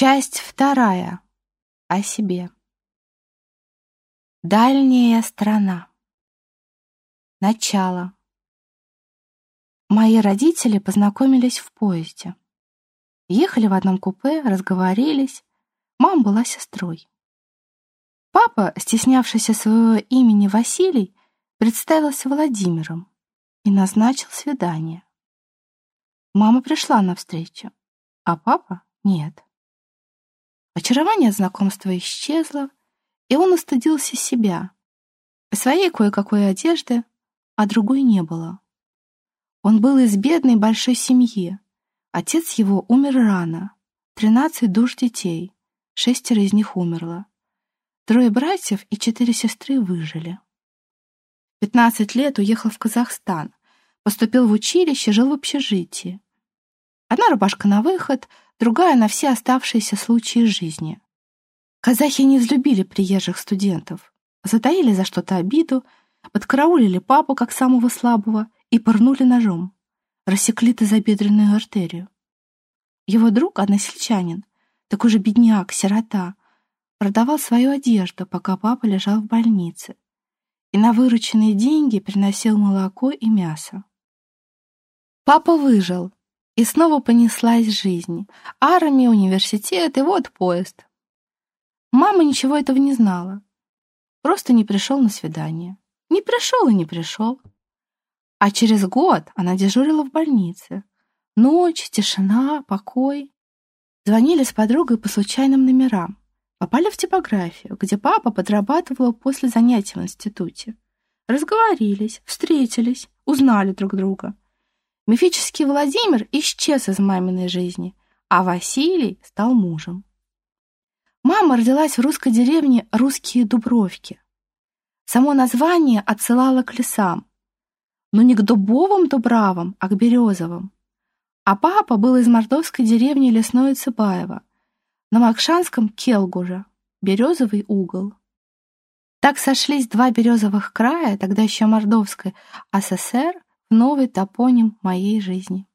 Часть вторая. О себе. Дальняя страна. Начало. Мои родители познакомились в поезде. Ехали в одном купе, разговорились. Мама была сестрой. Папа, стеснявшийся своего имени Василий, представился Владимиром и назначил свидание. Мама пришла навстречу, а папа — нет. Очарование знакомства исчезло, и он устыдился себя. Своей кое-какой одежды, а другой не было. Он был из бедной большой семьи. Отец его умер рано. Тринадцать душ детей. Шестеро из них умерло. Трое братьев и четыре сестры выжили. Пятнадцать лет уехал в Казахстан. Поступил в училище, жил в общежитии. Одна рубашка на выход — другая на все оставшиеся случаи жизни. Казахи не взлюбили приезжих студентов, затаили за что-то обиду, подкараулили папу как самого слабого и порнули ножом, рассекли тазобедренную артерию. Его друг, односельчанин, такой же бедняк, сирота, продавал свою одежду, пока папа лежал в больнице, и на вырученные деньги приносил молоко и мясо. Папа выжил, и снова понеслась жизнь. Армия, университет и вот поезд. Мама ничего этого не знала. Просто не пришел на свидание. Не пришел и не пришел. А через год она дежурила в больнице. Ночь, тишина, покой. Звонили с подругой по случайным номерам. Попали в типографию, где папа подрабатывал после занятий в институте. Разговорились, встретились, узнали друг друга. Мифический Владимир исчез из маминой жизни, а Василий стал мужем. Мама родилась в русской деревне Русские Дубровки. Само название отсылало к лесам, но не к дубовым дубравам, а к березовым. А папа был из мордовской деревни Лесное Цыбаево, на Макшанском Келгужа, березовый угол. Так сошлись два березовых края, тогда еще Мордовской АССР, новый топоним моей жизни.